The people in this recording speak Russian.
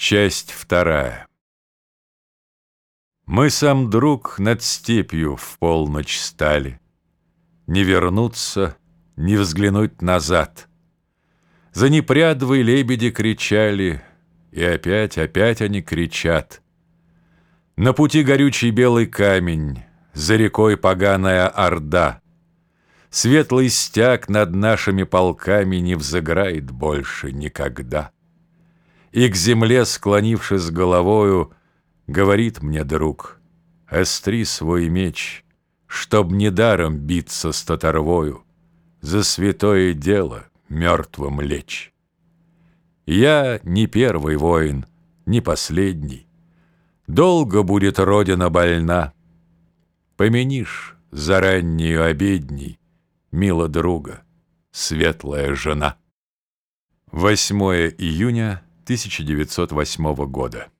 Часть вторая. Мы сам друг над степью в полночь стали. Не вернуться, не взглянуть назад. За непрядвой лебеди кричали, И опять, опять они кричат. На пути горючий белый камень, За рекой поганая орда. Светлый стяг над нашими полками Не взыграет больше никогда. И к земле, склонившись головою, Говорит мне друг, остри свой меч, Чтоб недаром биться с татарвою, За святое дело мертвым лечь. Я не первый воин, не последний. Долго будет Родина больна. Поменишь за раннюю обедней, Мила друга, светлая жена. 8 июня 1908 года.